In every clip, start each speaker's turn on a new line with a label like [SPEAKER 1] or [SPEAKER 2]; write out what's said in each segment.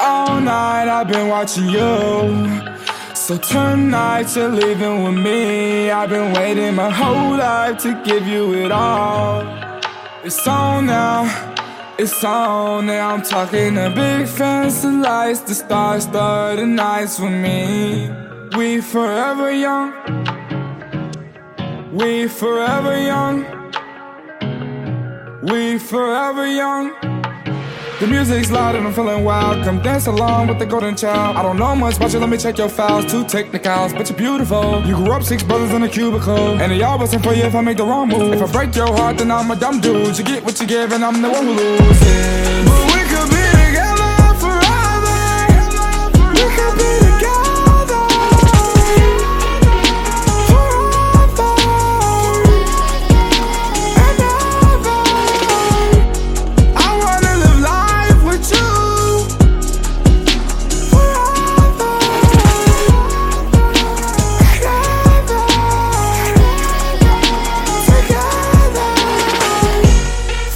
[SPEAKER 1] All night I've been watching you. So tonight you're leaving with me. I've been waiting my whole life to give you it all. It's on now, it's on now. I'm talking the big fancy lights, the stars start the nights with me. We forever young. We forever young. We forever young. The music's loud and I'm feeling wild. Come dance along with the golden child. I don't know much about you, let me check your files. Two technicals, but you're beautiful. You grew up six brothers in a cubicle. And they all bustin' for you if I make the wrong move. If I break your heart, then I'm a dumb dude. You get what you give, and I'm the one who loses.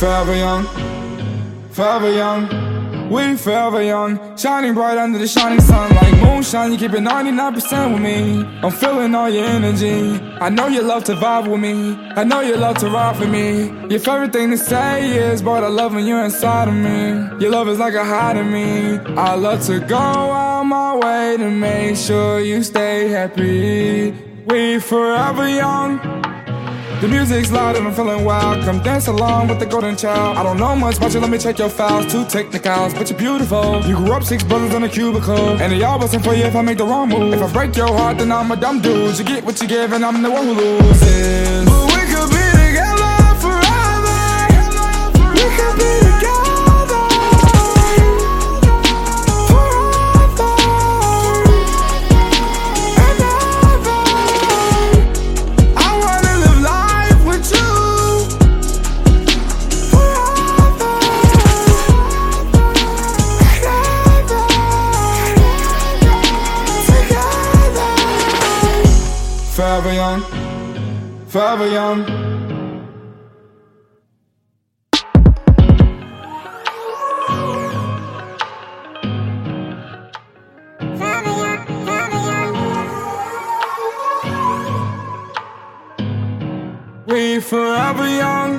[SPEAKER 1] Forever young, forever young. We forever young, shining bright under the shining sun like moonshine. You keep it 99% with me. I'm feeling all your energy. I know you love to vibe with me. I know you love to ride for me. Your favorite thing to say is, boy, I love when you're inside of me. Your love is like a high to me. I love to go out my way to make sure you stay happy. We forever young. The music's loud and I'm feeling wild. Come dance along with the golden child. I don't know much about you, let me check your files. Two technicals, but you're beautiful. You grew up six brothers in a cubicle. And they all bustin' for you if I make the wrong move. If I break your heart, then I'm a dumb dude. You get what you give, and I'm the one who loses. Forever young, forever young. We forever young.